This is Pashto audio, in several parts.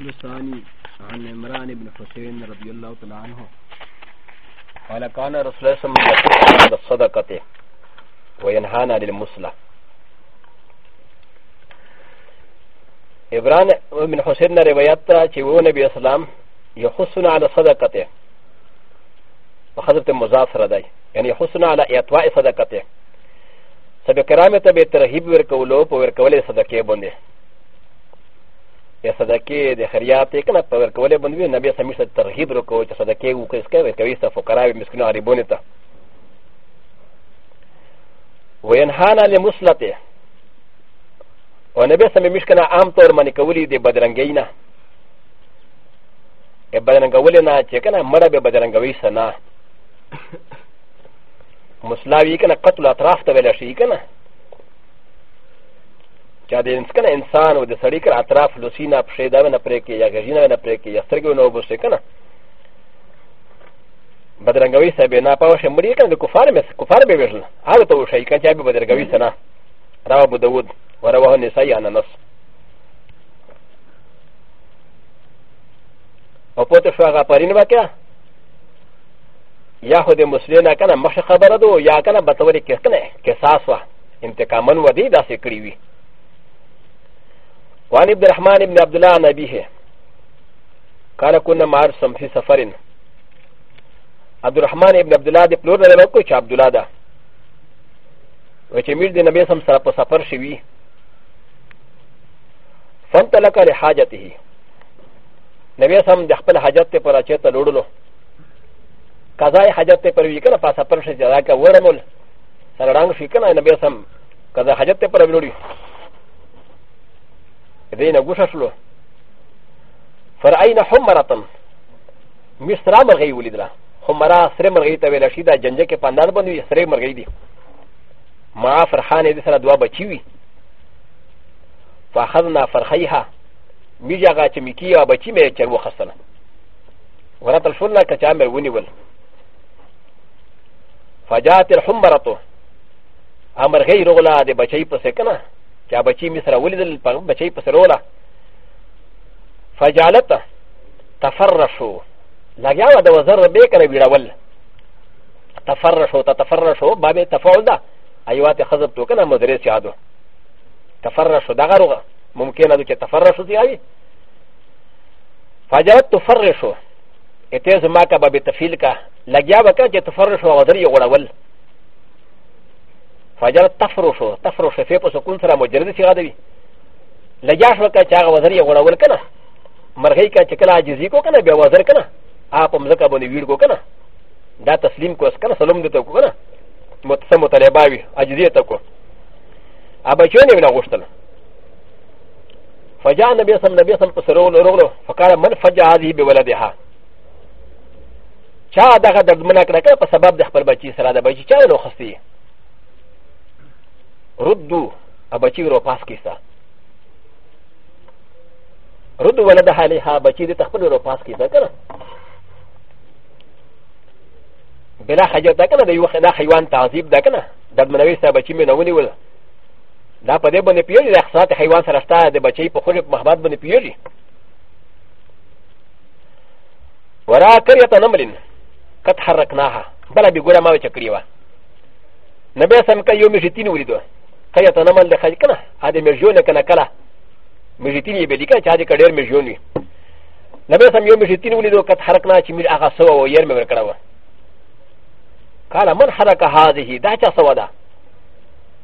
الفصل الثاني عن عمران بن حسين رضي الله تعالى عنه قال كان رسول الله صلى الله عليه وسلم الصدقة وينهانا للمسلة عمران بن حسين روایت تا چې و نبی اسلام یخصنا على صدقته وحضرت مضاف سره دی یعنی یخصنا على اعطاء صدقته سبب کرامه ته به ترغیب ورکولو په ورکولې صدقې باندې چې صدقه د خیرات یې کله په ورکولې باندې نبی صلی الله علیه وسلم ترغیب وکړو چې صدقه وکړي څه کوي کوي څه فقراوي مسکینو غریبونه ته وینهانا لمسلته و نبی صلی الله علیه وسلم مشکنه عام طور باندې کولی دی بدرنګی نه ا بدرنګولې نه چې کنه مړه به بدرنګوي سنا مسلاوی کنه قتل اطراف ته ویل شي کنه チャデンスカン、インサン、ウデサリカ、アトラフ、ロシナ、プシェダーナ、プレキ、ヤガジナ、ナプレキ、ヤステグノブセカナ。バダンガウィサビナパワシャムリカン、コファルメス、コファルベビル、アウトウシャイカンチャビバダガウィサナ、ラウブダウッ、ワラワニサイアナナス。オポトシュアガパリンバキャヤホデムスリナカナ、マシャカバラド、ヤカナ、バトウリケスネ、ケサスワ、インテカマンワディダセクリビ。وعن ابن الرحمن بن عبد الله عن أبيه قال كنا مع أرسم في سفر عبد الرحمن بن عبد الله دي پلور نه وکړو چې عبد الله ده و چې میر د نبی سم سره په سفر شوي فانطلق لحاجته نبی سم د خپل حاجت ته پر اچته لوړلو قضای حاجت ته پر وی کنه په سفر شي جدا کا ورمل سره رنگ شي کنه نبی سم قضا حاجت ته پر وی لوړی دينا غشاشلو فرعين حمرتم مسترا مرغي ولدلا حمرا سر مرغي تاويلا شيدا جنجك پاندار بنوي سر مرغي دي ما فرحان دي سره دوا بچيوي فاخذنا فرخيها ميجا غا چميكي او بچي مي چر وخصنا ورات الفلنا كچا مي ونيول فجاءت الحمرتو امر غير غلا دي بچي پسكنا چې بچی می سره ولیدل بچی په سروله فجالته تفرشو لګیا و د وزر به کړه ویړول تفرشو تتفرشو باب تفاعل ده ایوات خضب تو کنه مدرس یادو تفرشو دغه روغه ممکنه ده چې تفرشو دی ای فجالت تفرشو اته زما کا باب تفیل کا لګیا وکړه چې تفرشو وزر یې وړول فجر تفروشو تفروشو في پس كون سره مجرد سي غدوي لجاش وكا چاغ وزر يا غړول کنه مرغي کا چکلا عجزي کو کنه بیا وزر کنه آپ هم زکه باندې ویړ کو کنه دا تسلیم کو اس کنه سلام دته کو کنه متسم مطالباوي عجزي ته کو ابا چونه وینا غوښتل فجاء النبي صلى الله عليه وسلم فسرول رغلو فقال من فجاء هذه بولدها چا دغه دردمنه کړه په سبب د خپل بچی سره د بچی چا نو خستی ردو ابچی رو پاس کیسا ردو ولد حالی ها بچی دی تخپل رو پاس کیسا کنه بلا حاجت دا کنه د یو خدا حیوان تعذیب دا کنه د منوي سره بچی مې نونی ول دا په دې باندې پیوري د اخصات حیوان سره ستا د بچی په خوله محبت باندې پیوري ورا کریه نملین قد حرکناها بلا بګوره ما وچ کړی و نبی سم کوي یو مې شتین ولیدو ك ي ت ن م ل لخي كنا هذا مجيون كنا كلا مجيتين يبدي كنا هذا كدير مجيوني نبي سم يوم مجيتين ولدو كت حركنا تشمير أغا سوا وير مبركنا قال من حرك هذه دا چا سوا دا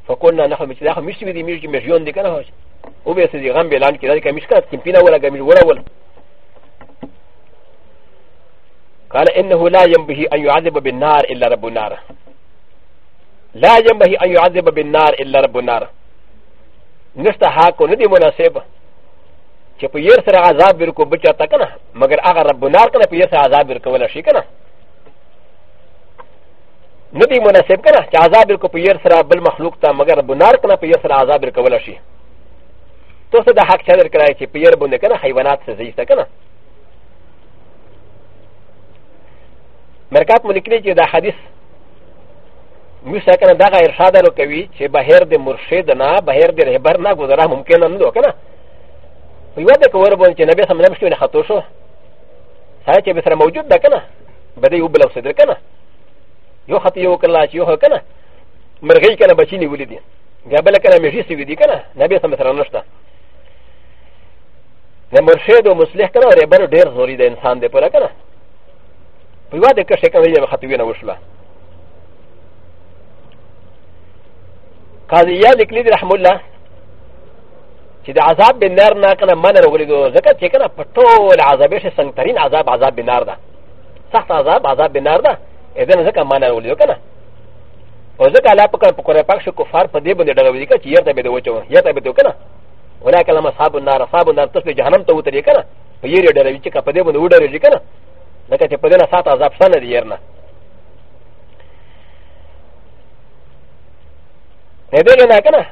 فقلنا نحن مجيتين نحن مجيتين دي مجيتين مجيون دي كنا هوش وبيس دي غم بلان كي ذلك مشكلة كمبينا ولا غمير ولا ولا قال إنه لا ينبغي أن يعذب بالنار إلا رب النار لا ينبغي ان يعذب بالنار الا رب النار نشتا حق ندي مناسب چې په ير سره عذاب ورکو بچا تا کنه مگر هغه رب النار کنه په ير سره عذاب ورکول شي کنه ندي مناسب کنه چې عذاب ورکو په ير سره بل مخلوق ته مگر رب النار کنه په ير سره عذاب ورکول شي تو څه د حق چادر کرای چې په ير باندې کنه حیوانات څه زیسته کنه مرکات ملکلی چې دا حدیث مثل كان دغا ارشاد لو كوي چې بهر د مرشد نه بهر د رهبر نه گذرا ممکن نه دو کنه وی ودا کور بون چې نبی سم نمشته نه خطو شو سره چې بسره موجود ده کنه بده یو بل صدر کنه یو خط یو کلا چې یو کنه مرغی کنه بچی نه ولید بیا بل کنه مشي سی ودی کنه نبی سم سره نشته نه مرشد او مصلح کنه رهبر ډیر زوري ده انسان دی پر کنه وی ودا که شي کنه یې خطو نه وشله قضيه لكليد رحم الله چې د عذاب به نار نه کنه من راغلی دو ځکه چې کنه په ټول عذاب شي څنګه ترين عذاب عذاب به نار ده سخت عذاب عذاب به نار ده اذن ځکه من راغلی دو کنه او ځکه الله پکړ په قرآن پاک شو کفار په دې باندې ډغوي کې چې یرته به دوچو یرته به دو کنه ولا کلمه اصحاب النار اصحاب النار تاسو جهنم ته وتري کنه په یې ډېر چې په دې باندې وډرېږي کنه ځکه چې په دې نه سات عذاب سن دی يرنه نه دی نه کنه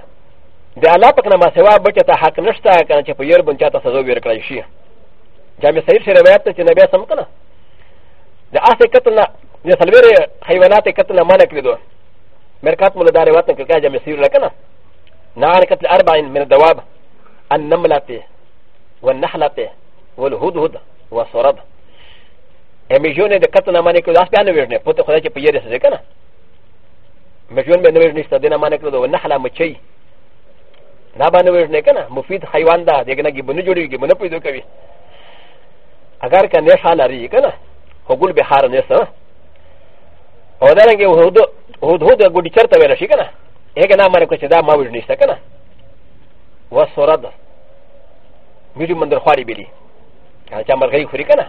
د الله پاک نه ما سوا بچ ته حق نشته کنه چې په ير بن چاته سزا ورکړی شي جامع صحیح شی روایت ته چې نبی سم کنه د اسه قتل نه د سلویر حیوانات قتل نه منع کړی دوه مرکات مولا دا روایت نه کړه جامع صحیح لکنه نه قتل اربع من الدواب النملة والنحلة والهدهد والصرد امیجونه د قتل نه منع کړو داس بیان ورنه پته خدای چې په ير سره کنه مجون به نویژ نشته دینه معنی کړو نحله مچي دا به نویژ نه کنه مفید حیوان ده دغه نه ګبنه جوړیږي ګبنه پیدا کوي اگر که نه حال لري کنه هغول به حار نه سه او دا رنګه هود هود هود ګډی چرته ویل شي کنه هغه نه معنی کړو چې دا ما ویژ نشته کنه و سورد میډی مندر خواري بلی چا مرغی خوري کنه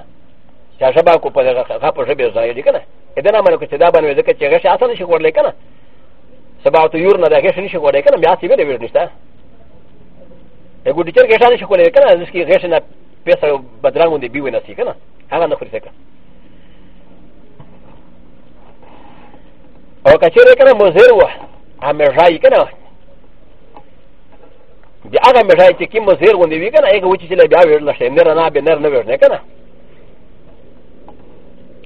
چا شبا کو په دغه غا په شبه ځای دی کنه اذن امر کو چې دا باندې ځکه چې غش اصل شي ورلې کنه سبا تو یور نه دغه شنه شوړې کنه بیا سی ویلې ورنښت یو ګډی چر ګټانه شوړې کنه ځکه غښ نه پیسې بدرانګو دی بیو نه سی کنه هغه نه خوري څه او کچره کنه مزیر و امرای کنه د هغه مرای چې کوم مزیر غونډې وی کنه هغه وچی چې بیا ورل شي نر نه به نر نه ورنه کنه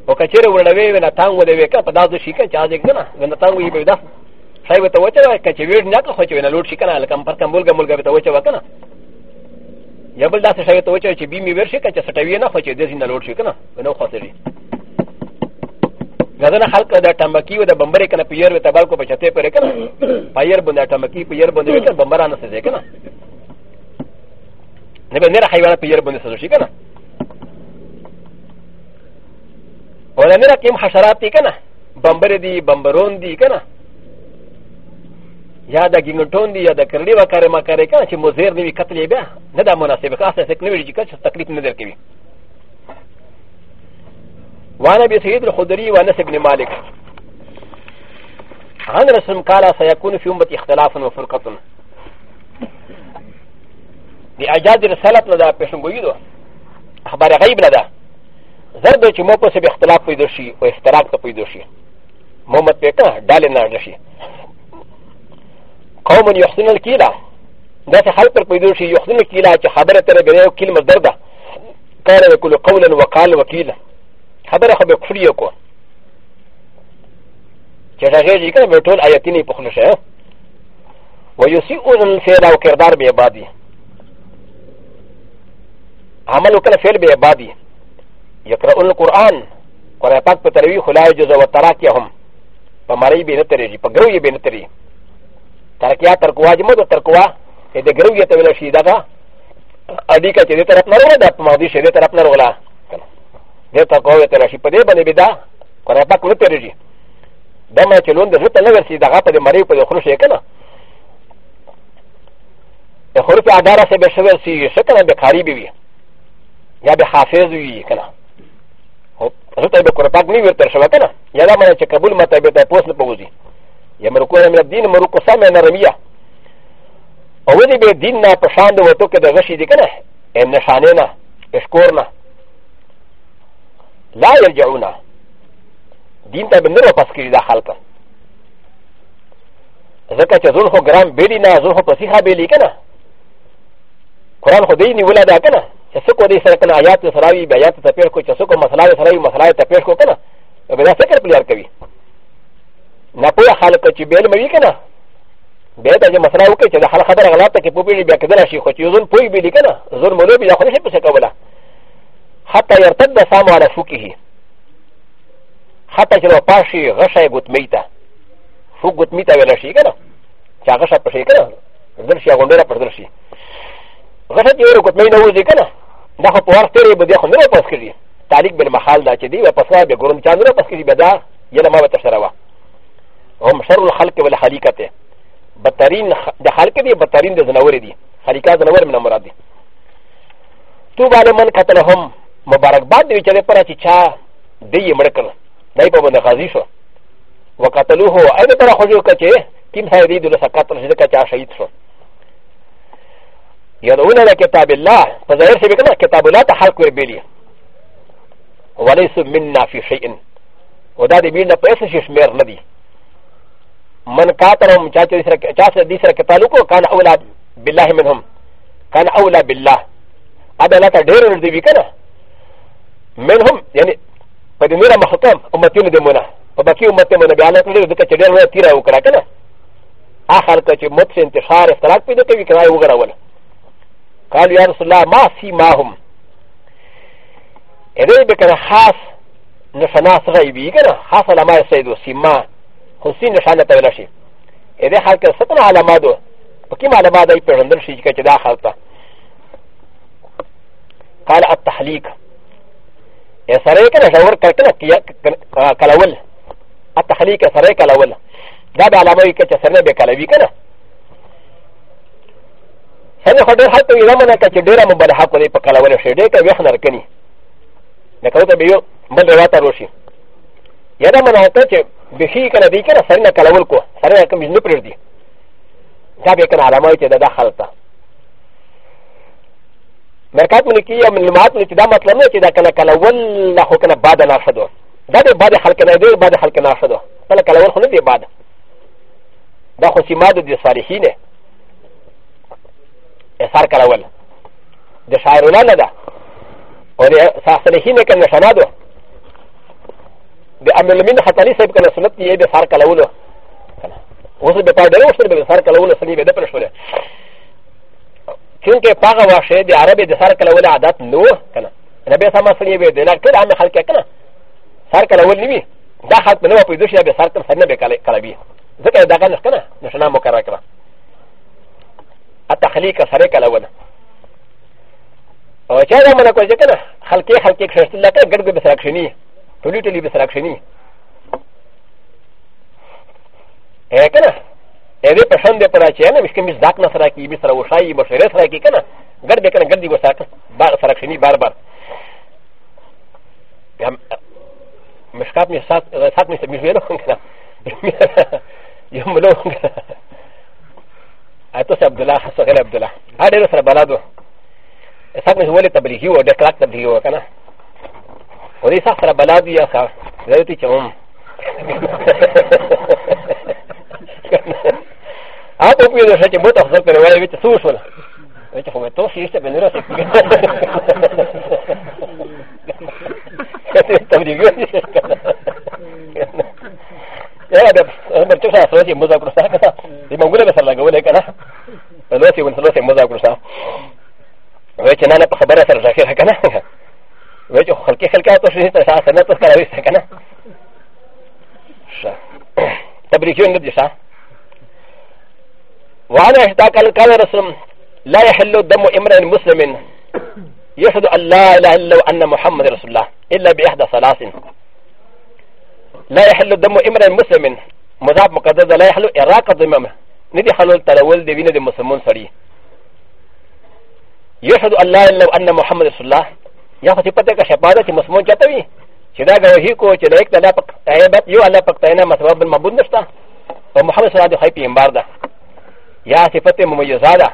او کچره ورلوي ونه تانګو دی وکړه په داسې شي کنه چې هغه کنه ونه تانګو یې به داسې サイバトウォチェワー、カチェウィルナカホチェウィルシカナルカンパカムルガムルガトウォチェワカナ。やぶださいとウォチェビミウェシカチェサタウィナホチェディナロシカナ、ウノホセリ。ガザナハルカダタマキウダバンバレカナピヨウタバコパチェペレカナ、パイヤブナタマキピヨウブナタバンバランセデカナ。ネベネラハイワピヨウブナセシカナ。オレネラキムハシャラティカナ、バンバレディ、バンバロンディカナ。یا د ګنګټون دی یا د کرړی و کار ما کار کنه چې مزیر دی قتل بیا نه دا مناسب خاصه سک نوی چې کچ تکلیف نه درکوي وانا بي سيد الخدري وانس ابن مالك عن رسم قال سيكون في امتي اختلاف وفرقة لأجاد رسالة لدى پیشنگوئی دو اخبار غیب لدى ضرب چې مو په سب اختلاف پیدا شي او افتراق ته پیدا شي محمد پیکا ډالې نه شي قوم يحسن الكيلا دا سه خلق پر پیدا شي يحسن الكيلا چې خبره تر غره کلمه درده قال يقول قولا وقال وكيلا خبره خو به کفر یو چې دا غیر ذکر به ټول آیتینه په خلشه ويسيء الفعل او کردار به عبادي عمل وکړه فعل به عبادي يقرأ القرآن قرآن پاک په تروي خلای جزا و تراکهم په مړی به نه ترېږي په ګرو یې به نه ترېږي ترکیا ترکوا جمع د ترکوا د ګرو یې ته ویل شي دا اډی کا چې دې طرف نه وروړه د مهدي شه دې طرف نه وروړه دې ترکوا یې ته شي په دې باندې بدا کنه پاک ورته رږي دا مې چلون د هته نه ورسي دا په دې مړې په خروش یې کنه خروف اداره سه به شوه سی شکنه به قاری بی یا به حافظ وی کنه هو ته به قرپاک نی ورته شوه کنه یا دا مې چې قبول مته به تاسو نه پوزي やもこれもディンもこさめならみや。おうでべディンなパシャンドをとけたらしいでかな。えんなしゃねな。えしこな。ライアルジャウナ。ディンタブンのパスキリだはるか。ザカチャズルホグランベリナズルホパシハベリかな。コランホディニウラダかな。チャスコディサーカナヤツサラビ、バヤツタペコチャスコマサラサラビマサラタペコかな。ベラセカプリアルカビ。なぽやはるかちべるまいかな。べたじまさらうけちゃはらがらたきぽびりべかだし、こちゅうずんぽいびりかな。ずんものびらほしぷせかわら。はたやたださまらふきひ。はたじのぱし、がしゃいごとみた。ふごとみたべらしいかな。ちゃがしゃぷせかな。ずんしゃごんらぷし。がしゃきゅうごとみなうじかな。なほぽわてれぶでほんらぷすきり。タリクベルマハルダチディー、パスワーベグルンチャンドラパスキリベダー、やなまわたしらわ。هم شر الخلق والحريكة بدترين د خلق دي بدترين د زنور دي حريكة زنور من مراد دي تو باندې من قتلهم مبارک باد دی چې له پره چې چا دی مرکل دای په باندې غازی شو وقتلوه اې تر خو جو کچه کیم هاي دی د سقاتل شي کچا شهید شو يدعون الى كتاب الله فظاهر شي بكذا كتاب الله تحرك ويبيلي وليس منا في شيء ودا دي منا بس شي شمير ندي من كاترهم جاسر ديسر كتالوكو كان اولى بالله منهم كان اولى بالله هذا لك دير الذي كان منهم يعني قد نرى محكم امتين دمنا وبكي امتين من بيانا تدير ذكا تدير ولا تيرا وكرا كنا اخر كتي مت انتشار افتراك بيدو كي كنا وغرا ولا قالوا يا رسول الله ما في معهم اذا بكنا خاص نفنا صغيبي كنا خاص لما يسيدو سيما حسین نشانه پیدا شي ا دې حال کې ستنه علامات دو پکې معلومات ای پیژندل شي چې دا حال ته قال التحلیق ا سره کې نه ور کړل کلول التحلیق سره کلول دا به علامه کې چې سره به کلوي کنه هغه خدای حالت یې زمونه کې ډیره مبالغه کوي په کلول شي ډېر کې وښنر کني دا کوته به یو بل راته روشي やだまなたち、べきかなできなされなかわこ、されなかみのプレディ。だべかなあらまいてだだはるた。مرکات من کیه معلومات من چې دا مطلب نه چې دا کله کله ول نه خو کنه بعد نه شدو دا د بعد حل کنه دی بعد حل کنه شدو کله کله ول خو نه دی بعد دا خو سیماد دي صالحین اثر کله ول د شاعرانه ده او د صالحین کنه شنادو د امرلمین حتانی صاحب کنه سنت یې د سار کلوونه اوس د پاره ډېر وشتل د سار کلوونه سړي به د پر شوله چونکه پاغه واشه د عربي د سار کلوونه عادت نو کنه نبی سما سړي به د لکه عام خلک کنه سار کلوونه نیوي دا خط په نو په دوشه به سار کلوونه سړي به کلبي ځکه دا غنښ کنه نشنا مقرره کړه التخليق سره کلوونه او چا دا منه کوي کنه خلکې خلکې خشتل لکه ګرګو به سره کښنی トリトリビスラクシニエケナエレプションデプラチェナミスキミスダクナサラキビスラウシャイボシレスラキケナガデケナガディゴサクバーサラクシニバーバーミスカミササミスミスウェロンケナヨムロンケナアトサブドラハソヘラブドラアデルサバラドサミスウェレタブリヒューデクラクタブリヒューケナ و ليس اخر بلاد يا صاحب لا يتيجون هذا هو يدرس شيء موت أفضل من ولا بيت سوسول بيت هو توصي يشتى بنرس تبديعون يا ده أنا بتشوف أنا سوسي موزا كروسا كذا دي مقولة بس الله قوله كذا سوسي ونسوسي موزا كروسا ويش أنا بخبره سر جاكير كذا كاو تشريح تشا سنة تذكر ويسا كنا تبريكيون ندي شا وانا اشتاق القال رسول لا يحل دم امرئ مسلم يشهد ان لا اله الا وان محمد رسول الله الا باحدى ثلاث لا يحل دم امرئ مسلم مذاب مقدس لا يحل اراقه دمامه ندي حلول تلول دي وين دي مسلمون سري يشهد ان لا اله الا وان محمد رسول الله やはりパテカシャパダチマスモンチャタビシダガヒコチレクタラパクタイバユアラパクタイナマスワブンマブンダスタウムハムサラドハイピンバーダやはりパテムユザダ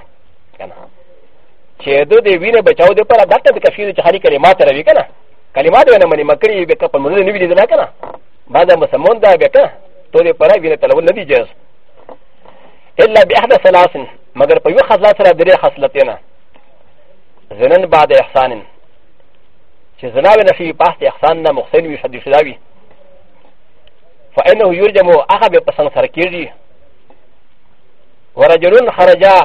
チェドディウィネバチャウデパラダタビカシュウチハリカリマタラビカナカリマダウナマリマクリビカパムニビディナカナバダムサモンダビカトデパラビネタラウンディジェス إلا بأحد ثلاث مگر په یو خزلا سره درې خصلتونه زنن بعد احسان چې زناوې نه شوي پاس د احسان نه مخصن وي شدي شدا وي فانه یرجم هغه به په سنګ سره کېږي ورجلون خرجا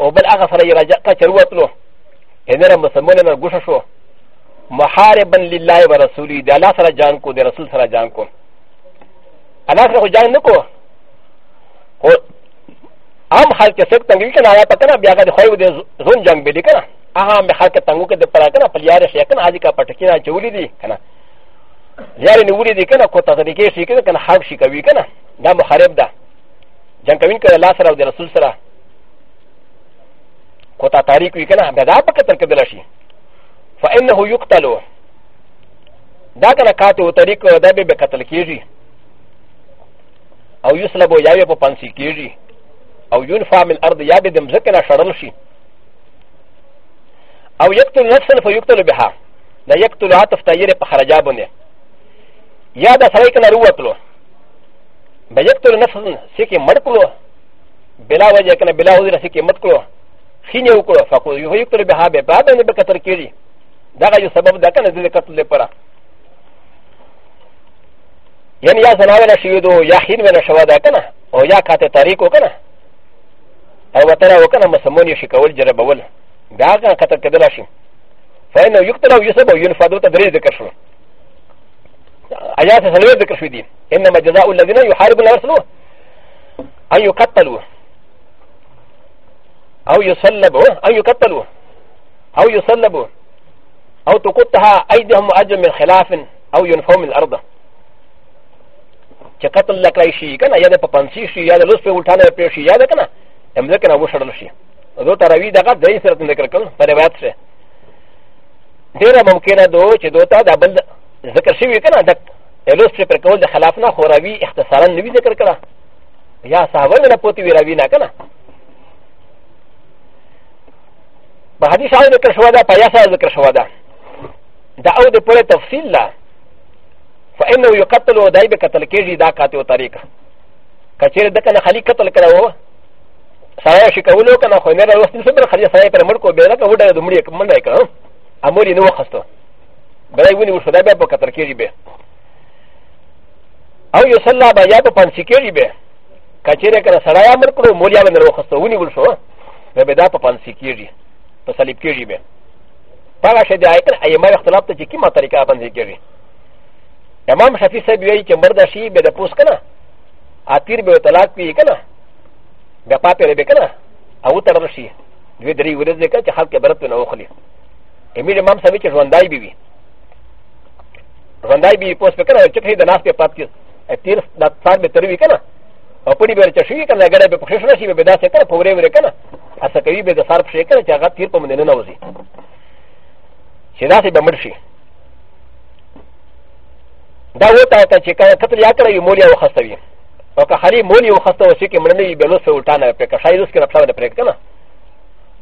او بل هغه سره یې رجع ته چې ووتلو انره مسلمان نه ګوښه شو محاربا لله ورسوله د الله سره جان کو د رسول سره جان کو الله سره خو جان نه کو خو عام خلک سکتنګ وی کنه آیا پکنه بیا هغه د خوې د زون جنگ به لیکنه هغه مې خاطر تنګو کې د پرا کنه په یاره شي کنه اځي کا پټکینا چولې دي کنه یاره نیولې دي کنه کو ته طریقې شي کنه کنه حرب شي کوي کنه دا محارب ده جنگ کوي کنه الله سره او د رسول سره کو ته تاریخ وی کنه بیا دا په کتر کې دل شي فانه یقتل دا کنه کاته طریق دا به قتل کیږي او یسلبو یا به په پنسي کیږي او ينفع من الارض یا به د مزکنه شړل شي او يقتل نفسا فيقتل بها لا يقتل عطف تاير بخرجابون يا دا سريكنا رواتلو بيقتل نفسا سيكي مركلو بلا وجه كان بلا وزن سيكي مركلو خيني وكلو فقل يقتل بها ببابا بكتر كيري دا غير سبب دا كان ذي قتل لبرا يعني يا زناوي نشيدو يا حين ونشوا دا كان او يا كاتي تاريكو كان او وترى وكان مسمون يشكول جربول ダーガンカタカデラシュ。ファイナユクタラウユサボユンファドタデレデカシュ。アヤササレデカシュディ。エンナマジザウラディナユハルブラスロー。アユカタル。アユサラボアユカタル。アユサラボアウトコタハアイデハムアジャメルヘラフンアユンフォーミルアルダ。チェカトルラクライシー、キャナヤデパパンシー、ヤデルスペウタナペシー、ヤデカナ、エムレカナウシャルシー。ذو تراوی دغه درې سره ذکر کړل په روایت سره ډیره ممکنه ده چې دوتا د بل ذکر شوی کنه د الوس پر کول د خلاف نه خو راوی اختصارا نوی ذکر کړه یا صحابه نه پوتی وی راوی نه کنه په حدیث او ذکر شو دا په یاسا ذکر شو دا دا او د پوره تفصیل لا فانه یقتل او دای به قتل کیږي دا کاته او طریقه کچیر دکنه خلی قتل کړه وو سره شي کولو کنه خو نه راوستي څه بل خلک سره پر مړ کو به دا کوډه د مړي منډه کړه امر یې نه وخسته بلای ونی ورسره به په کتر کېږي به او یو صلی الله بیا په پنځ کېږي به کچېره کنه سره امر کړو مولیا باندې وخسته ونی ورسره به دا په پنځ کېږي په صلیب کېږي به پاګه شه دی ایتر ایمه اختلاف ته چې کیمه طریقه باندې کېږي امام شفیع صاحب وایي چې مردا شي به د پوس کنه اتیر به طلاق پی کنه بیا پاپې ربې که نه او وتړل شي دوې درې ورځې که چې خلک عبرت ونه واخلي امیر امام سمي چې ژوندی به وي ژوندی به وي پوس پې که نه چټې د ناستې پات کې تیر دا سار به تر وي که نه او پړي به چه شوي که نه ګډه به پښې شنه شي به داسې که نه په ورې ورې که نه هڅه کوي به د سار پښې که نه چې هغه تیر په منې نه نوځي چې داسې به مړ شي دا وتا ته چې کله قتل یا کړی مولیا وخستوي و که خالی مونی و خسته و سیکی مرنی بلو سلطانه پر که شاید اس که نفسه ده پریک کنه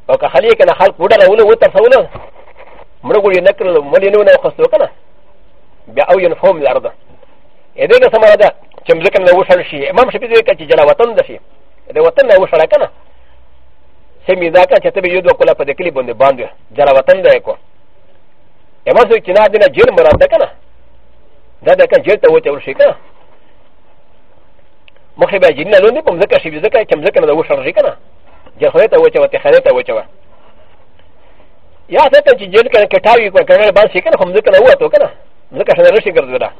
و که خالی که نخال کودا نولو و ترسولو مرگو یه نکرل مونی نو نو خسته کنه بیا او ین فهم الارده ایده که سمارا ده چه مزکن نو شل شی امام شپی ده که چه جلا وطن ده شی ده وطن نو شل کنه سمی دا کنه چه تبی یود و کلا پا دکلی بنده بانده جلا وطن ده کو امام سوی چنا دینا جیل مراد ده کنه ده ده کنه جیل تا وچه ورشی کنه مخي بها جنين لون دي بمزكا شي بزكا كم زكا ندا وشر جيكنا جهريتا وجوا تخانيتا وجوا يا تاتا جيل كان كتاوي كان بان شيكنا كم زكا ندا وكنا زكا شنا رشي كردودا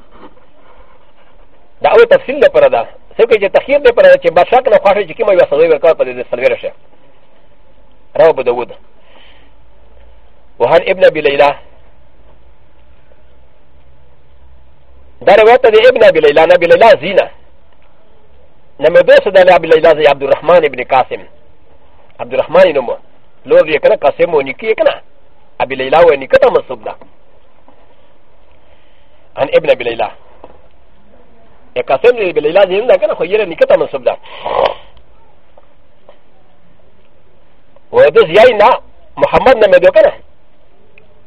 دا اول تفصيل دا پردا سوكي جي تخير دا پردا چه بادشاہ کنا خواهش جي كما يوصدوي برکار پا دي سلوير شه رو بدود وهان ابن ابي ليلى دا روایت دا ابن ابي ليلى نبي ليلى زينه نما بس د ابي ليلى زي عبد الرحمن ابن قاسم عبد الرحمن نمو لور يا كنا قاسم ونيكي كنا ابي ليلى ونيكتا مصوب ده عن ابن ابي ليلى يا قاسم ابي ليلى زي عندك انا خير نيكتا مصوب ده وده زياينا محمد نما دو كنا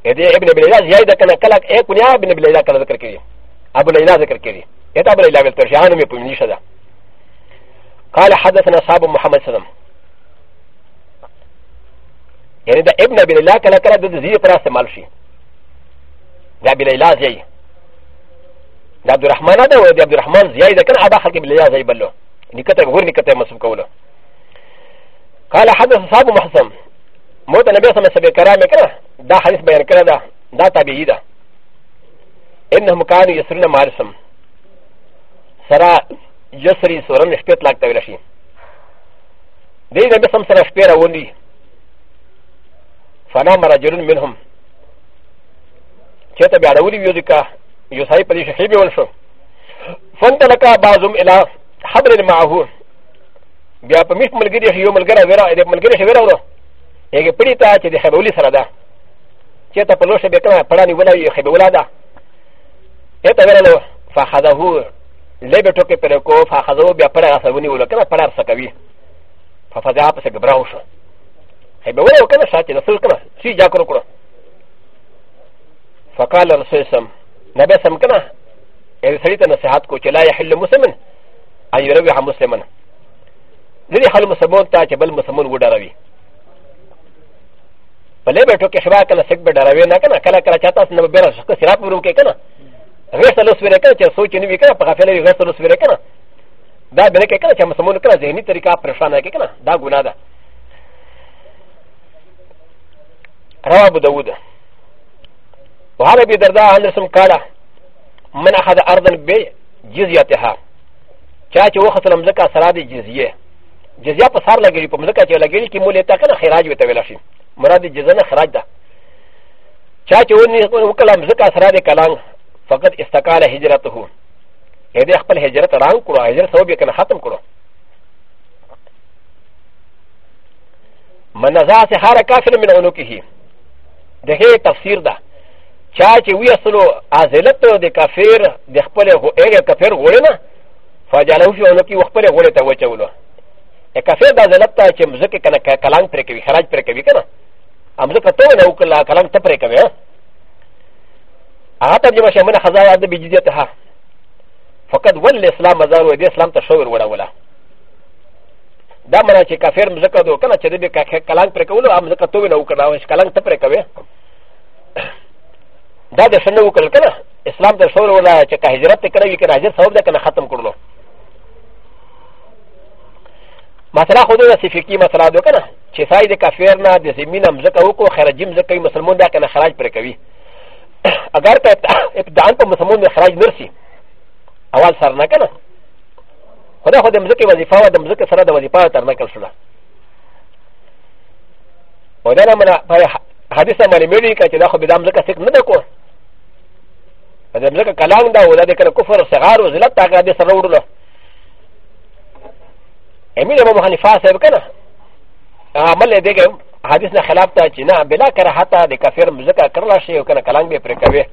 ادي ابن ابي ليلى زيايدا كنا كلاك ايه كنا ابن ابي ليلى كنا ذكر كذي ابو ليلى ذكر كذي يا ابو ليلى بالترشيحان مي بمنيشه ده قال حدثنا صاحب محمد صلى الله عليه وسلم يعني ده ابن ابي ليلى كلا كلا ده زي براس مالشي ده ابي ليلى زي ده عبد الرحمن ده وده عبد الرحمن زي ده كان ابا خلق ابن ليلى زي بلو نكتب غير نكتب مسلم كوله قال حدث صاحب محسن موت النبي صلى الله عليه وسلم كلام كده ده حديث بيان كده ده ده تابعي ده انهم كانوا يسرون مارسم سرا جسري سورم شپيت لاك تاويل شي دي نبي سم سر شپيرا وندي فنام رجل منهم چه تبع رولي ويوزكا يوسعي پدي شخيبي ونشو فانتلقا بعضهم الى حبل معه بیا په میش ملګری شي یو ملګری ویرا دې ملګری شي ویرا ورو یې پړی تا چې د خبولي سره ده چې ته په لوشه به کړه پړانی ولا یې خبولا ده ته ویرا نو فخذه ل ب ت و ك ب ر ك و ف ا خ ذ و ب ي ا ب ر ا س و ن ي و ل ك ن ا ب ر ا س ك و ي ف ف ذ ا ب س ك ب ر ا و ش ه ب و ل و ك ن ا ش ا ت ي ن س و ل ك ن ا س ي ج ا ك ر و ك ر فقال ا ل س و ي س م ن ب ي س م ك ن ا ا ل س ر ي ت ن ا س ح ا ت ك و ك لا يحل مسلم أ ن يروي ح مسلما لدي حل مسلمون تا جبل مسلمون و د ر و ي فلبتو كشباك ن ا سكب د ر و ي ن ا كنا كلا كلا شاتاس نبيرا سكسرات بروكي كنا غير سلوس ويركا چې سوچ نه وکړه په غفله غير سلوس ويرکا دا به کې کړه چې مسمون کړه ذهني طریقه پریشانه کې کنه دا ګناه ده رواه ابو داود وعن ابي درداء عن رسم قال من اخذ ارضا بجزيتها چا چې وخت لمزکه سره د جزيه جزيه په سر لګي په مزکه چې لګي کې مولې تا کنه خراج وته ویل شي مراد جزنه خراج ده چا چې ونی وکړه مزکه سره د کلام فقط استقال هجرته هذا يقبل هجرت راو كرو هجرت سوى بيكنا ختم كرو من نزا سحار كافر من عنقه دهي تفسير ده چا چې وی اصلو ازلت د کافر د خپل هغه کافر غوړنه فجالو شو نو کې خپل غوړه ته وچولو ا کافر د ازلت چې مزه کې کنه کلام پر کوي خراج پر کوي کنه امزه ته نه وکړه کلام ته پر کوي هغه ترجمه چې من خزا یاد به جزیه ته فقط ول اسلام مزار و دې اسلام ته شور وړوله دا معنی چې کافر مزکه دو کنه چې دې کلنګ پر کولو هم مزکه تو نه وکړاو چې کلنګ ته پر کوي دا د سنه وکړل کنه اسلام ته شور وړه چې که هجرت ته کړی کنه هجرت ثواب ده کنه ختم کړلو مثلا خو دې د فقهي مسله دو کنه چې سای د کافر نه د زمينه مزکه وکړو خرجیم زکه مسلمان دا کنه خراج پر کوي اگر که ابتدان په مسمون د اخراج نرسي اول سر نه کنه خدا خو د مځکې وظیفه وه د مځکې سره د وظیفه تر نقل شوله او دا نه منه په حدیث نه معلومېږي که چې دا خو بې دا مځکه سیک نه ده کو د مځکه کلام ده او دا د کله کفر صغار و ذلت هغه دې سره وړله امیر ابو حنیفه صاحب که نه عمل دی کوم حدیث نه خلاف ته چې نه بلا کراهته د کافر مزکه کړلا شي او کنه کلام به پر کوي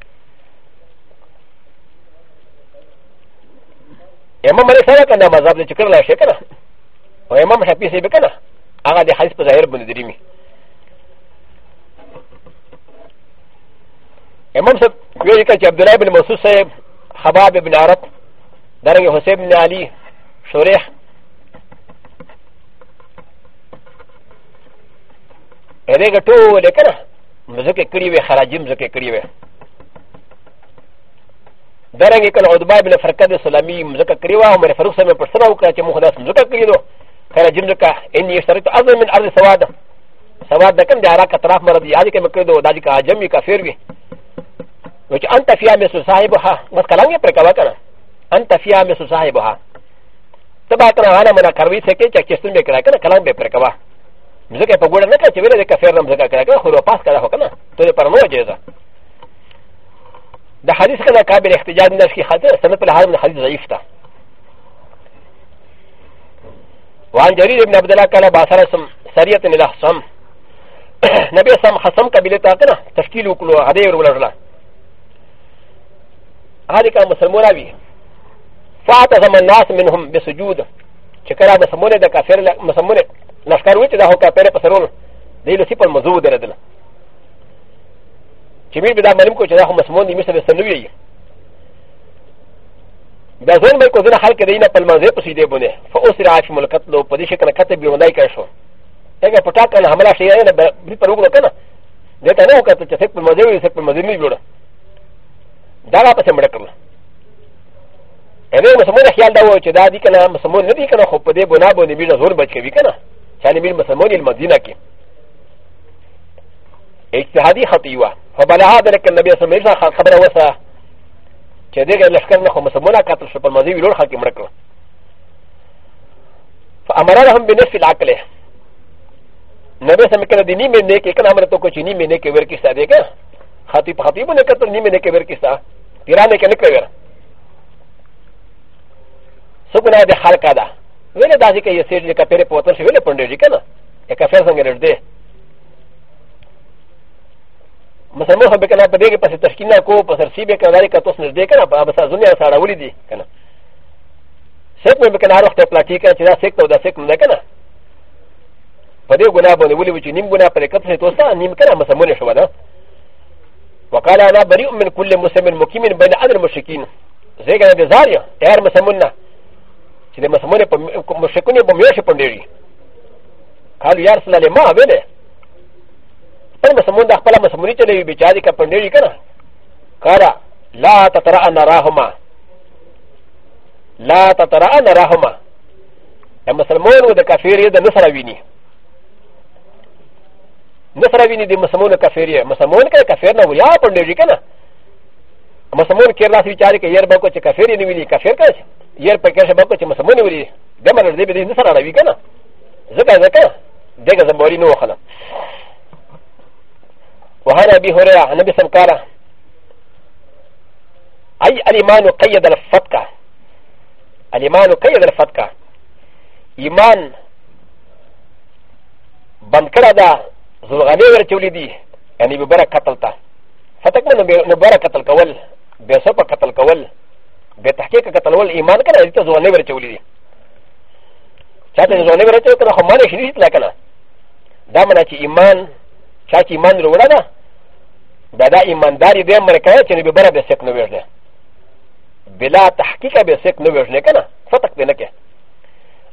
امام علی سره کنه مذهب دې کړلا شي کنه او امام شفیع سی به کنه هغه د حدیث په ظاهر باندې درېمی امام صاحب ویل کړه چې عبد الله بن مسعود صاحب خباب بن عرب درنګ حسین بن علی شریح ر ج ا ټول کنه مزکه کړی وي خراجي مزکه کړی وي درنګ کله عتبه بن فرقد سلامي مزکه کړی و عمر فاروق سره پر سره وکړه چې مخدس مزکه کړی نو خراجي مزکه اني اشتريت اعظم من ارض سواد سواد د کوم د عراق اطراف مرض یاد کې مکړی دو داجی کا اجمی کافر وي وچ انت فیا مس صاحبها بس کلام یې پر کوا کنه انت فیا مس صاحبها تبا کنه والا منا کروي سکے چې چستون به کرا کنه کلام به پر کوا ځکه په ګوړه نه کوي چې ویل د کفر نه ځکه کړه خو رو پاس کړه کنه ته پر نو جایزه د حدیث کنه قابل احتجاج نه شي خاطر سند په لحاظ حدیث ضعیف ده وعن جرير بن عبد الله قال باثرسم سريه من الاحصم نبي سم خصم قبيله تاكنا تشكيل وكلو هذه ورولرلا هذه كان مسلمون ابي فاتهم الناس منهم بسجود شكرا مسلمون ده كافر مسلمون なしかるうちだほかペレパサロン、でいるシポンもぞでる。チミビダマリムコチラホマスモンディミスルセンドリー。だぞんべこずらはけでいなパルマゼプシデボネ、フォーシラシモルカトロ、ポジションのカテビオンダイカション。だが、ポタカン、ハマラシエン、ビパログのカナ。でたのかとチェックマゼリセクマゼミブル。だらぱせむらかむ。え、でも、その日はだわちだ、ディカナム、そのディカナホプデボナボディビザゾンバチキビカナ。يعني من مسلمون المدينة كي اجتهادي خطيوة فبلغ ذلك النبي صلى الله عليه وسلم خبره وسا كذلك الأشكال نخو مسلمون قاتل شبه الماضي ولول خاكي مركو فأمر لهم بنفس العقل نبي صلى الله عليه وسلم كده دي نيمي نيكي كان عمرتو كوش نيمي نيكي وركستا ديكا خطيب خطيبو نكتر نيمي نيكي وركستا تيرانيكي نكتر سكنا دي حركة ده ウィレダジケイセージでカペレポトシウィレポンデジケナエカフェザンゲルデマサモハベカナペレパセタシキナコパサシベカナリカトスネデカナパサズニアサラウリディケナセクメベカナロテプラティカチラセクトダセクメケナパディゴナボネウィリウチニムゴナペレカセトサニムケナマサモネシュワダ وقال انا بريء من كل مسلم مكيم بين ادر المشركين زي كان بزاريا اير مسلمنا چې د مسلمان په مشکون په میاشې پندېږي قالو یا رسول الله ما ویلې پر مسلمان د خپل مسلمانی چلوي بیچارې کا پندېږي کنه قال لا تترى نراهما لا تترى نراهما مسلمان او د کافر د نصر ویني نصر ویني د مسلمان کافر مسلمان کې کافر نه ویا پندېږي کنه مسلمان کې لاس بیچارې کې ير به کو چې کافر نه ویني کافر کړي یر په کې شباب چې مسمن وری د مر دې به دې سره راوي کنه زکه زکه دغه زموري نو خلا وهذا ابي هريره النبي صلى الله عليه وسلم اي الايمان قيد الفتكه الايمان قيد الفتكه ايمان بند کړه دا زلغنی ورچولې دي یعنی به بره قتل ته فتک نه بره قتل کول به سپه قتل کول به تحقیق کتلول ایمان کنه دې ته ځوانې ورچولې دي چا ته ځوانې ورچولې کنه خو مانه شریعت لا کنه دا منه چې ایمان چا چې ایمان وروړه ده دا دا ایمانداري دې مرکه چې نه بره به سک نه ورځي بلا تحقیق به سک نه ورځي کنه فتق دې نه کې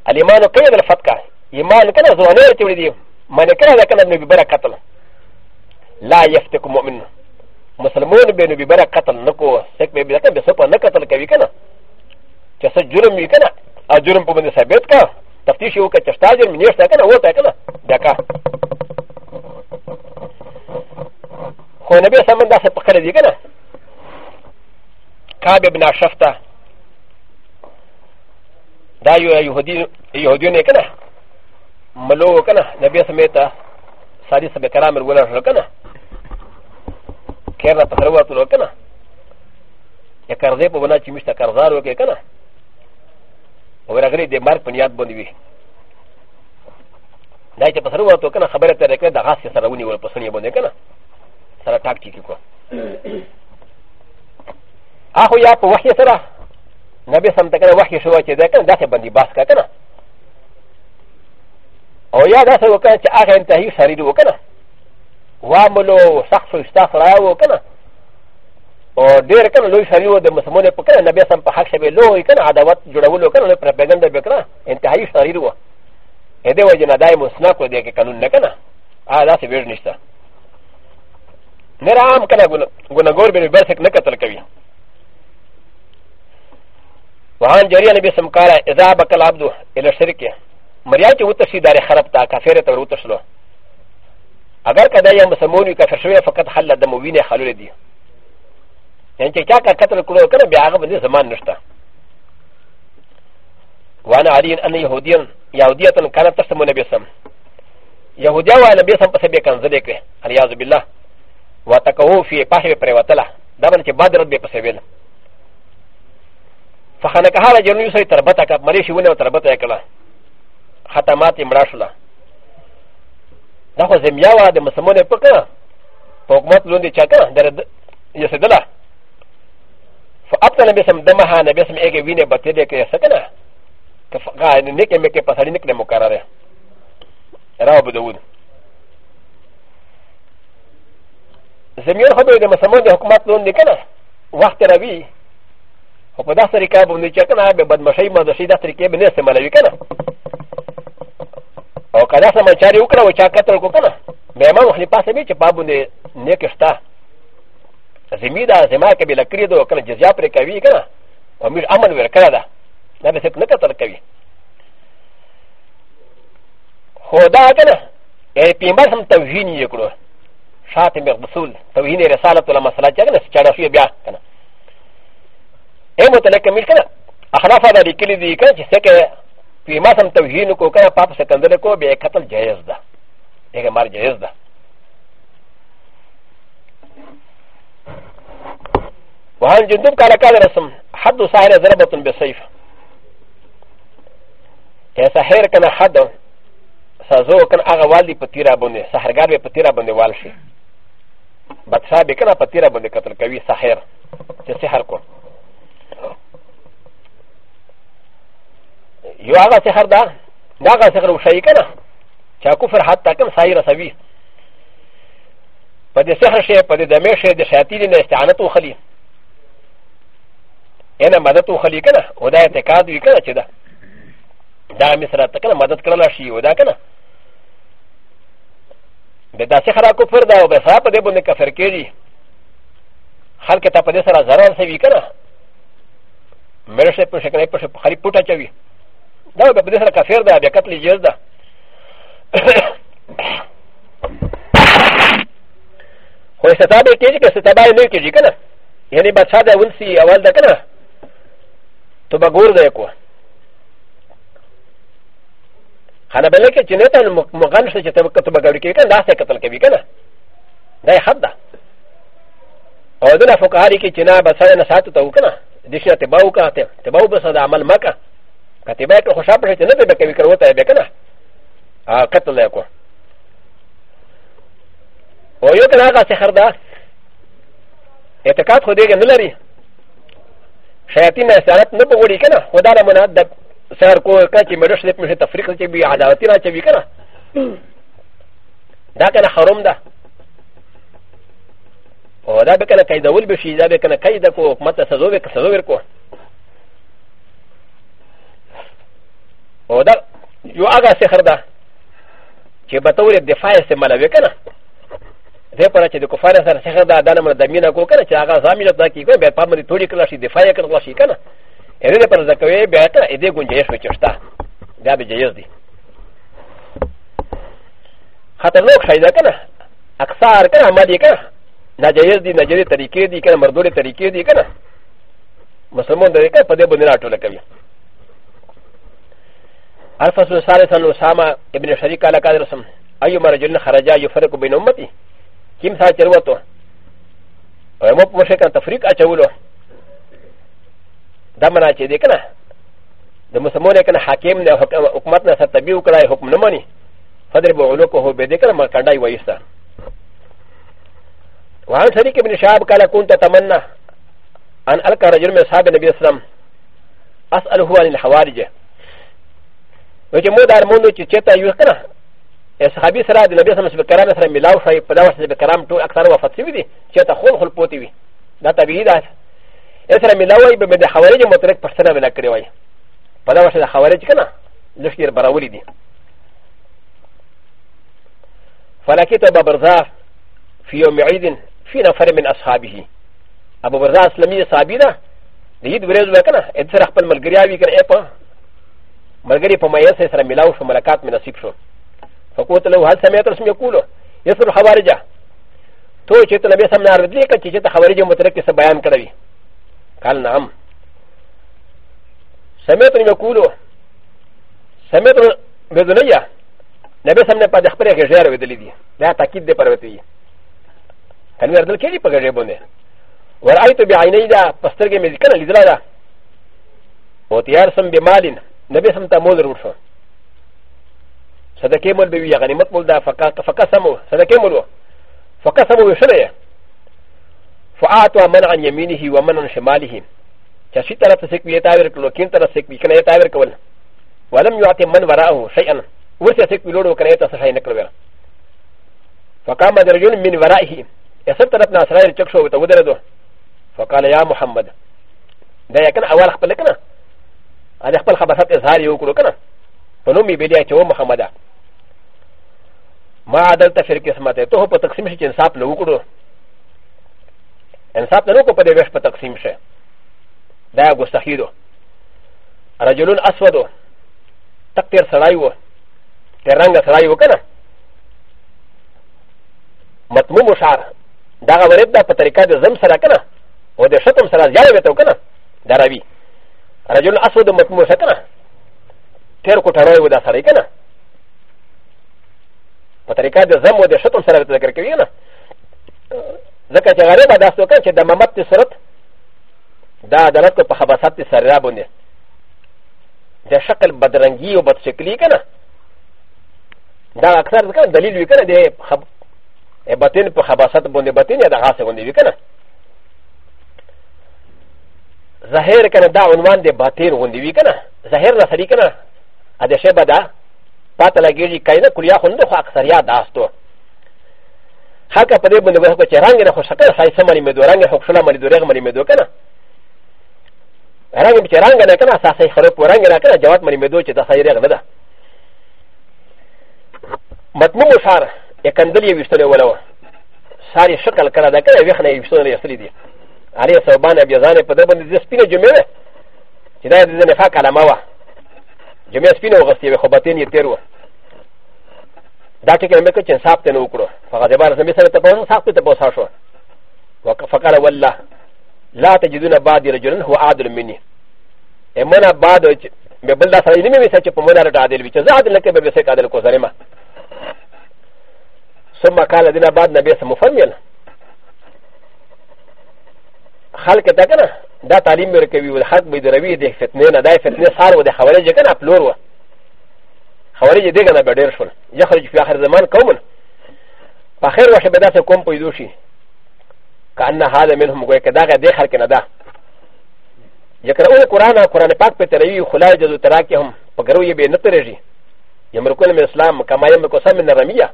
الايمان قيد الفتقه ایمان کنه ځوانې ورچولې دي مانه کنه دا کنه نه بره قتل لا يفتك مؤمنه مسلمان به نو به بره قتل نکو سک به بیا به سپه نه قتل کوي کنه چې څه جرم وي کنه ا جرم په باندې ثابت کا تفتیش یو کې چشتا جرم نشته کنه وته کنه دکا خو نبی سمن دا څه پکړه دی کنه کعب ابن اشرف ته دا یو يهودي يهودي نه کنه ملو کنه نبی سمې ته ساری سبه کرام ورول کنه خیر را پسر واتلو کنه یا کرده په بنا چې مشته کردار وکړي کنه او راغلی د مرګ په نیت باندې وي دا چې پسر واتلو کنه خبره تر کړه د غاس سره ونیول په سنې باندې کنه سره ټاک ټیک کو اخو یا په وحی سره نبی سم ته کړه وحی شو چې دا کنه داسې باندې باس کا کنه او یا داسې وکړه چې هغه انتهایی شریډ وکړه وعملو شخص اشتاف راو كنا او دير كان لو شريو د مسلمان په کنه نبي سم په حق شبي لو کنه عداوت جوړولو کنه پروپاګاندا وکړه انتهایی شریر و اې دی وجه نه دای مسنا کو دی کې قانون نه کنه ا داسې ویژ نشته نه رام کنه ګنګور به برسک نه قتل کوي وعن جريان بن سمكارا اذا بكى العبد الى الشركه مرياتي وتشي دار خربتا كافره وتشلو اگر کدا یا مسمون وي کفر شوی فقط حل د موینه حلول دي یعنی چې چا کا قتل کړو کنه بیا هغه باندې زمان نشته وانا علي ان يهوديا يهوديه كانت تسمو نبي سم يهوديا وانا بي سم پسبه كان زده كه الياذ بالله وتكو في پاهي پر وتلا دبن چې بدر به پسبه فخنكها رجل يسوي تربتك مريشي ونه تربتك لا ختمات امراشلا なほぜみやわでもそもねぽか。ポコマツロンでちゃか、だれ、やせだら。فأبطل بسم دمها نبسم إيجي ويني باتيريك يا سكنة كفقا نيكي ميكي بسالينك لمكررة راو بدود زميون خبر دي مسلمان دي حكومات لون دي كنا وقت روي وقت داخل ركاب ونجا كنا ببدمشي مدشي داخل ركاب نيسي ملوي كنا او کدا سم چاري وکړه او چا قتل کو کنه به ما خپل پاسه به چې پابونه نیک شتا زمیدا زما کې به لکړې دو کنه جزیا پر کوي کنه او موږ عمل ور کړا دا دا به څه نه قتل کوي خو دا کنه ای پیغمبر هم توهین یې کړو شاته مې رسول توهین رسالت ولا مسله چې کنه چاړه شو بیا کنه اي متلکه ملکنه اخلاف دا لیکلي دي کنه چې څه في ما سم توجيه نكو كان باب سكندلكو بي قتل جائز ده ايه مار جائز ده وهل جندب قال قال رسم حد ساحر ضربة بالسيف يا ساحر كان حد سازو كان اغا والدي بطيرة بني ساحرقار بي بطيرة بني والشي بطشا بي كان بطيرة بني قتل كوي ساحر تسحر كو یو هغه سحر دا دا هغه سحر وشي کنه چې کفر حتی کوم سای رسوي په دې سحر شي په دې دمه شي د شیاطین نه استعانت وخلي انا مدد وخلي کنه او دا اعتقاد وی کنه چې دا دا مصر ته کنه مدد کړل شي ودا کنه د داسې خرا کفر دا او به سره په دې باندې کفر کېږي خلک ته په دې سره ضرر سوي کنه مرشه په شکل په خري پټه چوي دا به بدې سره کافر ده بیا قتل جیز ده خو استتابه کېږي که استتابه یې لوی کېږي که نه یعنې بادشاه دی ولسي اول ده که نه تو به ګور دی کو خانه بله کې چې نه ته مغن شته چې ته به ګړی کېږي که نه داسې قتل کوي که نه دا یې حد ده او دونه فقهاري کې چې نه بادشاه نه ساتو ته وکړه دښته تباو کا ته تباو بس د عمل مکه カティバイトホシャプシェンデベケビカウォタベケナアカトレコおよくながせはだえてかとでげんのりシャティナサラトのぼりけなほだらもなだサーコーカチメロシェプシェタフリカチビアダーティナチビケナだからハロンだおだべけなかいだうべしだべけなかいだこまたさぞべかさぞべこ او دا یو هغه سحر ده چې به طور دفاع استعمالوي که نه دې پاره چې د کفار سره سحر ده دا نه د مینه کو که نه چې هغه ضامینه ده کې بیا پام دې تورې کړل شي دفاع یې کړل شي که نه دې لپاره ځکه وی بیا ته دې ګنجایش وي چې شته دا به جایز دي خطرناک شی ده که نه اکثر که نه عمل یې که نه ناجایز دي ناجایز طریقې دي که نه مردورې طریقې دي که نه مسلمان دې که په دې باندې راټوله کوي الفصل الثالث عن اسامه ابن شريك على قادرسم ايما رجل خرج يفرق بين امتي كم ساعه تروته ويما بوشكا تفريق اجوله دمنا تشيكنا دمسمونه كان حاكم حكمتنا ستبيو كلا حكم نمني فضرب علوكه بذكر ما كان داي ويستا وعن شريك ابن شهاب قال كنت اتمنى ان القى رجل من اصحاب النبي صلى الله عليه وسلم اساله عن الحوارج و چې مو دا ارمونو چې چېرته یو که نه صحابي سره د نبي صلی کرام سره میلاو شوی په دغه صحابه کرام ټول اکثر وفات شوي دي چېرته خول خول پوتې وي دا طبیعي ده سره میلاو وي به مې د خوارجو مترک پښتنه میلا کړې وای په دغه شی د خوارج که نه لښکې برولي دي فلكت ابو برزاف في يوم عيد في نفر من اصحابه ابو برزاف اسلامي صحابي ده د عيد ورځ وکړه ا د سره خپل ملګریا وي کنه ملګری په مایه سره ملاو شو ملاقات مې نصیب شو فقوت له هل سمعت رسم یقولو یسر خوارجه تو چې ته نبی سم نه اورېدلې که چې ته خوارجه مترک څه بیان کړی قال نعم سمعت یقولو سمعت بدنیه نبی سم نه پدې خبرې کې ژر اورېدلې دي دا تاکید دې پروتې کنه اورېدل کېږي په ګړې باندې ورایت بعینې دا پسترګې مې ذکر لیدل دا او تیار سم بمالین ن ب ي سمتا مول روشو صدقه مول بي غنيمت مول دا فكا سمو صدقه مول فكا سمو يشلي فاعطوا من عن يمينه ومن عن شماله تشي طرف سكبي يتاور كلو كين طرف سكبي كنا يتاور كول ولم يعطي من وراءه شيئا ورث سكبي لولو كنا يتسحي نكلو فقام رجل من ورائه يسبت ربنا سرائر تكشو وتودردو فقال يا محمد دا يكن اول خبلكنا アナファルハバサテザーリオクロカナパノミビディアチョウマハマダマダルタフェルケスマテトホパタクシムシチンサプノウクロエンサプノコパデベスパタクシムシェダーゴスタヒドアラジュルンアスワドタクテルサライオテランガサライオカナマトモモシャーダーガレッダパタリカデザムサラカナ و د شتم سره زیاده وته کنه دروي رجل اسود مطموع سكنا تير كتروي ودا سريكنا فتريكا دي زم ودي شطن سرعة ذكر كبيرنا ذكر غريبة دا سوكا چه دا ممت تي سرط دا عدالت کو پخباسات تي سرعة بونده دا شکل بدرنگی و بدشکلی کنا دا اکثر دلیل وی کنا دی باطن په خباست بونده باطن یا د غاسه بونده وی کنه ظاهر کنه دا عنوان د باطیر غوندې وي کنه ظاهر نه سړي کنه ا دې شی به دا پاته لګېږي کای نه کلیا خو نه خو اکثریا داستو حق په دې باندې وه چې رنګ نه خو شکل سایسه مری مې دو رنګ خو شله مری دو رنګ مری مې دو کنه رنګ چې رنګ نه کنه اساسې خراب ورنګ نه کنه جواب مری مې دو چې دا صحیح رنګ نه ده متمم شار یکندلې وشتلې ولو ساری شکل کړه دا کنه وښنه یې وشتلې اصلي دي アリアサバンアビアザネパデブンディスピネジュメレチダディネファカラマワジュメスピノガスティベホバテニテロダチキメケチンサプテノクロファガデバーズミセレタボンサプテボサシュワカファカラワララテジドゥナバディレジュンホアドルミニエマナバドチメブラサイミミセチポモナラダディルビチザディレケベセカデルコザレマ ثم قال لنا بعد نبي سمو فرميل خلق ته کنه دا تعلیم ورکوي ول خلق به دروي د فتنې نه دا فتنې سار و د خوارج کنه پلور و خوارج دې کنه به ډېر شول یخرج فی اخر زمان قوم په خیر وشه به داسې قوم پیدا شي کأن هذا منهم گویا که داغه دې خلق نه ده یقرؤون القرآن قرآن پاک په تروي خلا جزو تراکهم په ګرو یې به نه ترېږي یمرکون من اسلام کما یمرکو سم من رمیه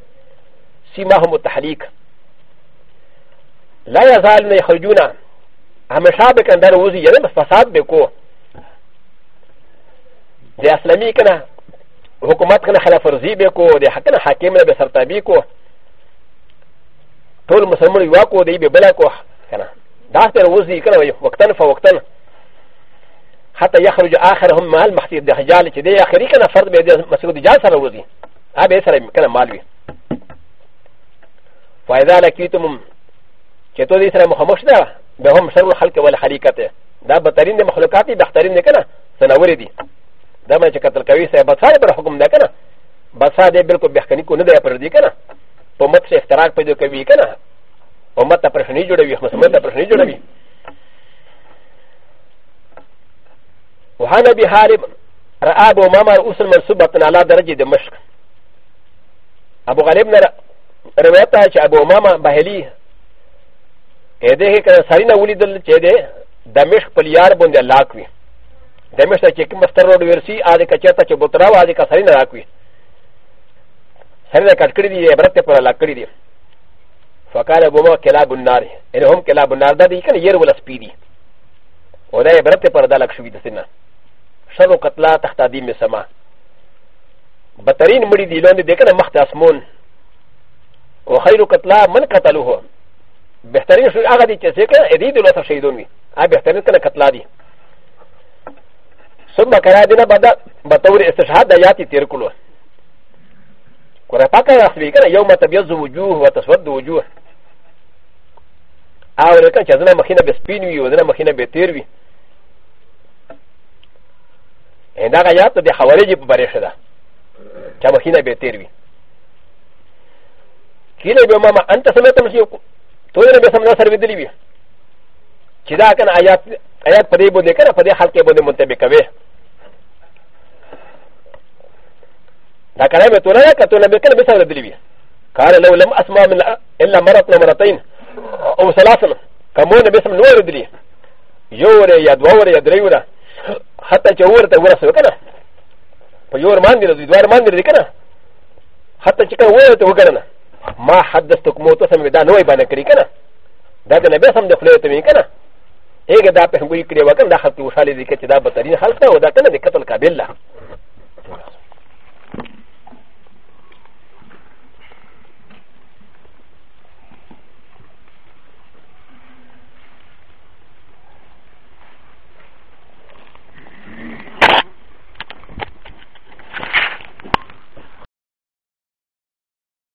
سیماهم التحریک لا يزال يخرجون همشه به کندر وزی یعنی بس فساد بکو دی اسلامی کنه حکومت کنه خلاف ورزی بکو دی حکنه حاکم نه به سرتابی کو ټول مسلمان یوا کو دی به بلا کو کنه دا تر وزی کنه وقتن فوقتن حتى يخرج آخرهم مال محسي الدجال چې دی آخري کنه فرد به مسیح الدجال سره وزي ا به سره کنه مال وي فاذا لکیتم چې تو دې سره مخامخ ده د هم شر الخلق والخليقه دا بدترین د مخلوقات دي بهترین نه کنه سناورې دي دا مې چې قتل کوي صاحب بصای پر حکم نه کنه بصا دې بالکل بهکنی کو نه دی پر دې کنه په مت څخه افتراق پیدا کوي کنه او مت پر شنی جوړوي هم سمته پر شنی جوړوي وهان ابي حارب راى ابو ماما رؤوس المنصوبه على درجه دمشق ابو غالب نه روایت ته چې ابو ماما بهلي ا د ه ک سړی نه ولیدل چې د دمشق په لیار باندې لاک وي دمشق چې کوم ستر روډ ورسي ا د کچرته چې بوترا و ا د ک سړی نه راک وي سړی نه کټ کړی دی عبرت پر لاک کړی دی فقال ابو ما كلاب النار ان هم كلاب النار ده دي كان ير ولا سپيدي ودا عبرت پر دلک شوی دسنا شر قتلا تحت دی می سما بترین مړي دی لون دي کنه مخت اسمون وخير قتلا من قتلوه بهترین شو هغه دي چې څنګه ادي د لوث شهیدون وي هغه بهترین کله قتل دي ثم کرا دینه بعد بتور استشهاد آیات تیر کولو قرآن پاک اخلي کنه یوم تبيض وجوه وتسود وجوه او لکه چې ځنه مخینه به سپین وي او ځنه مخینه به تیر وي دا آیات د خوارج په بریښه ده چې مخینه به تیر وي کله به ما انت سمعت مې というのがそのサービスリビー。チダーカンアヤッパディボディカナパディハケボディモンテビカウェイ。だからめとらかとらめかべされるリビー。カーレルムアスマムエラマラトナマラテイン。オセラスのカモンベスムノールディー。ヨーレやドワーレやドレウラ。ハタチョウルテウラスウカナ。ヨーマンディルズ、ドワーマンディルズカナ。ハタチカウルテウカナ。ما حدثتك موت سمي دا نوي بانا كري كنا دا دا نبي سم دخلو تمي كنا ايغا دا پهنگوي كري وكن دا خلق وشالي دي كچ دا بطرين خلق دا ودا كنا دي قتل قابل لا